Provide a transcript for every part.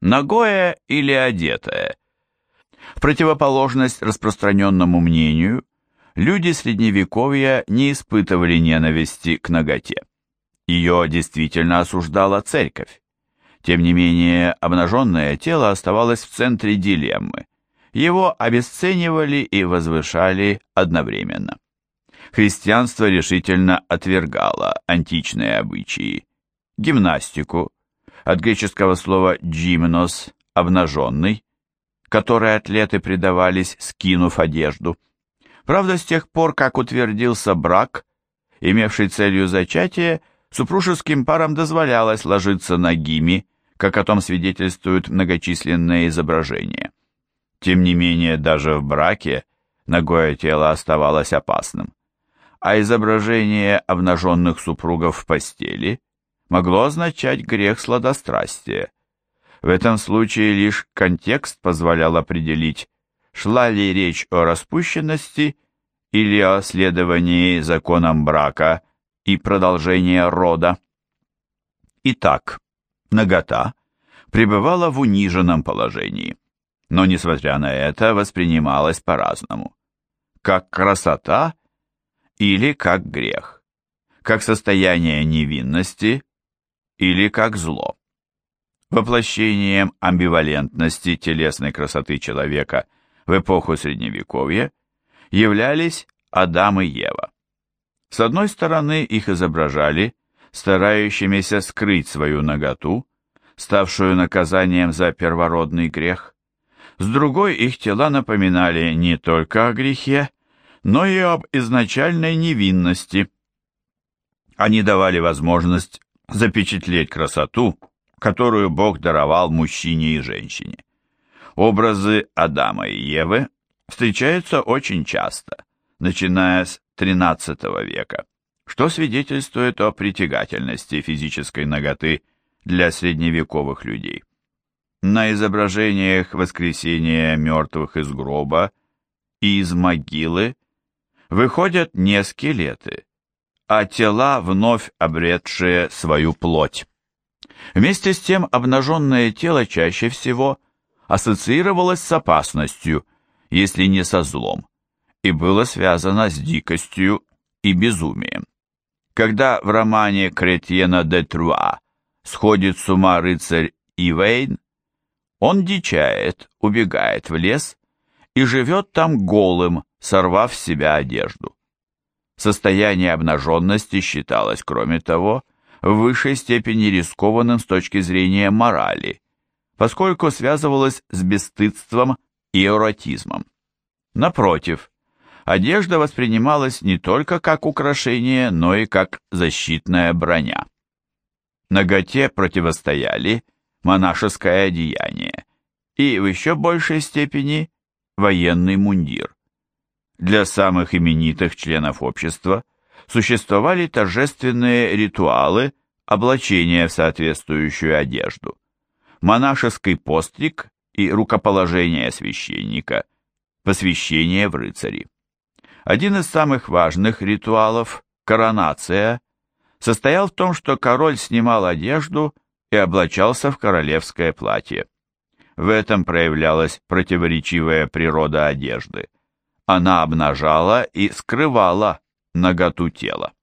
нагое или одетое. В противоположность распространенному мнению, люди Средневековья не испытывали ненависти к наготе. Ее действительно осуждала церковь. Тем не менее, обнаженное тело оставалось в центре дилеммы. Его обесценивали и возвышали одновременно. Христианство решительно отвергало античные обычаи, гимнастику, от греческого слова «гимнос» – «обнаженный», которой атлеты предавались, скинув одежду. Правда, с тех пор, как утвердился брак, имевший целью зачатие, супружеским парам дозволялось ложиться на гими, как о том свидетельствуют многочисленные изображения. Тем не менее, даже в браке ногое тело оставалось опасным, а изображение обнаженных супругов в постели могло означать грех сладострастия. В этом случае лишь контекст позволял определить, шла ли речь о распущенности или о следовании законам брака и продолжения рода. Итак, нагота пребывала в униженном положении, но, несмотря на это, воспринималась по-разному. Как красота или как грех, как состояние невинности или как зло. Воплощением амбивалентности телесной красоты человека в эпоху Средневековья являлись Адам и Ева. С одной стороны их изображали старающимися скрыть свою наготу, ставшую наказанием за первородный грех. С другой их тела напоминали не только о грехе, но и об изначальной невинности. Они давали возможность запечатлеть красоту, которую Бог даровал мужчине и женщине. Образы Адама и Евы встречаются очень часто, начиная с XIII века, что свидетельствует о притягательности физической ноготы для средневековых людей. На изображениях воскресения мертвых из гроба и из могилы выходят не скелеты, а тела, вновь обретшие свою плоть. Вместе с тем обнаженное тело чаще всего ассоциировалось с опасностью, если не со злом, и было связано с дикостью и безумием. Когда в романе Кретьена де Труа сходит с ума рыцарь Ивейн, он дичает, убегает в лес и живет там голым, сорвав с себя одежду. Состояние обнаженности считалось, кроме того, в высшей степени рискованным с точки зрения морали, поскольку связывалось с бесстыдством и эротизмом. Напротив, одежда воспринималась не только как украшение, но и как защитная броня. Наготе противостояли монашеское одеяние и в еще большей степени военный мундир. Для самых именитых членов общества существовали торжественные ритуалы облачения в соответствующую одежду, монашеский постриг и рукоположение священника, посвящение в рыцари. Один из самых важных ритуалов, коронация, состоял в том, что король снимал одежду и облачался в королевское платье. В этом проявлялась противоречивая природа одежды – она обнажала и скрывала наготу тела.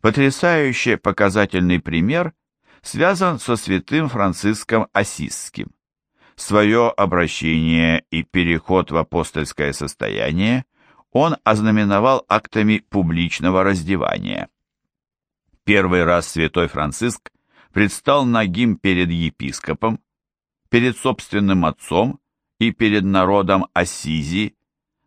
Потрясающе показательный пример связан со святым Франциском Осисским. Свое обращение и переход в апостольское состояние он ознаменовал актами публичного раздевания. Первый раз святой Франциск предстал нагим перед епископом, перед собственным отцом и перед народом Ассизи,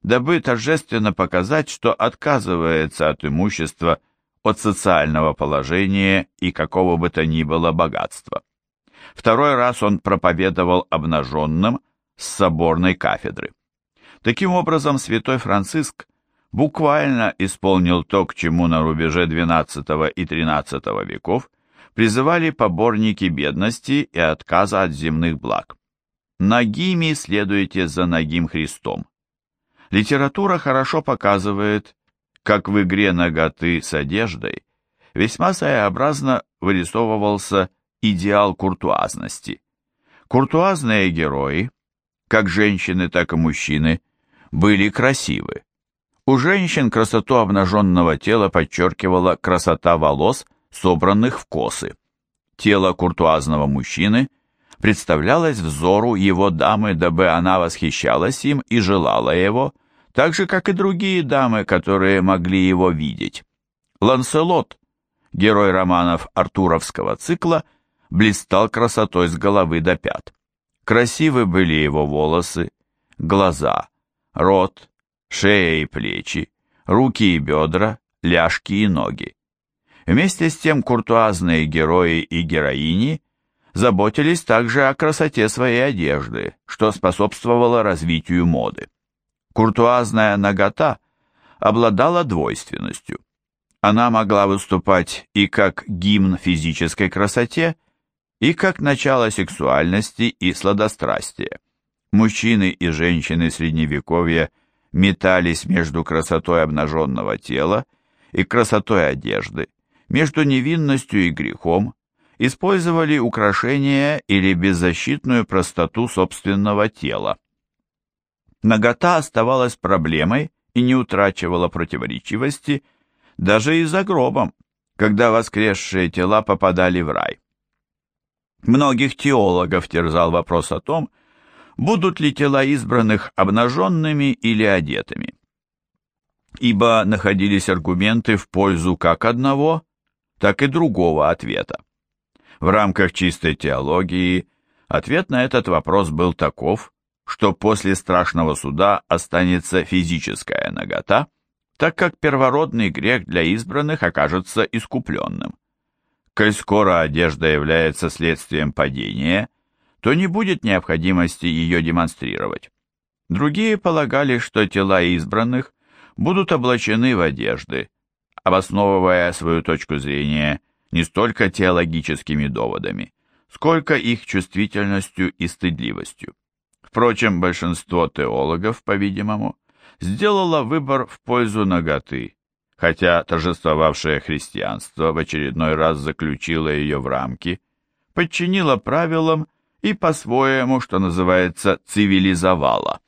дабы торжественно показать, что отказывается от имущества, от социального положения и какого бы то ни было богатства. Второй раз он проповедовал обнаженным с соборной кафедры. Таким образом, святой Франциск буквально исполнил то, к чему на рубеже XII и XIII веков призывали поборники бедности и отказа от земных благ. «Нагими следуйте за нагим Христом». Литература хорошо показывает, как в игре наготы с одеждой весьма своеобразно вырисовывался идеал куртуазности. Куртуазные герои, как женщины, так и мужчины, были красивы. У женщин красоту обнаженного тела подчеркивала красота волос, собранных в косы. Тело куртуазного мужчины представлялось взору его дамы, дабы она восхищалась им и желала его, так же, как и другие дамы, которые могли его видеть. Ланселот, герой романов Артуровского цикла, блистал красотой с головы до пят. Красивы были его волосы, глаза, рот, шея и плечи, руки и бедра, ляжки и ноги. Вместе с тем куртуазные герои и героини заботились также о красоте своей одежды, что способствовало развитию моды. Куртуазная нагота обладала двойственностью. Она могла выступать и как гимн физической красоте, и как начало сексуальности и сладострастия. Мужчины и женщины Средневековья метались между красотой обнаженного тела и красотой одежды, между невинностью и грехом, использовали украшения или беззащитную простоту собственного тела. Нагота оставалась проблемой и не утрачивала противоречивости даже и за гробом, когда воскресшие тела попадали в рай. Многих теологов терзал вопрос о том, будут ли тела избранных обнаженными или одетыми. Ибо находились аргументы в пользу как одного, так и другого ответа. В рамках чистой теологии ответ на этот вопрос был таков, что после страшного суда останется физическая нагота, так как первородный грех для избранных окажется искупленным. Коль скоро одежда является следствием падения, то не будет необходимости ее демонстрировать. Другие полагали, что тела избранных будут облачены в одежды, обосновывая свою точку зрения не столько теологическими доводами, сколько их чувствительностью и стыдливостью. Впрочем, большинство теологов, по-видимому, сделало выбор в пользу наготы, хотя торжествовавшее христианство в очередной раз заключило ее в рамки, подчинило правилам и по-своему, что называется, цивилизовало.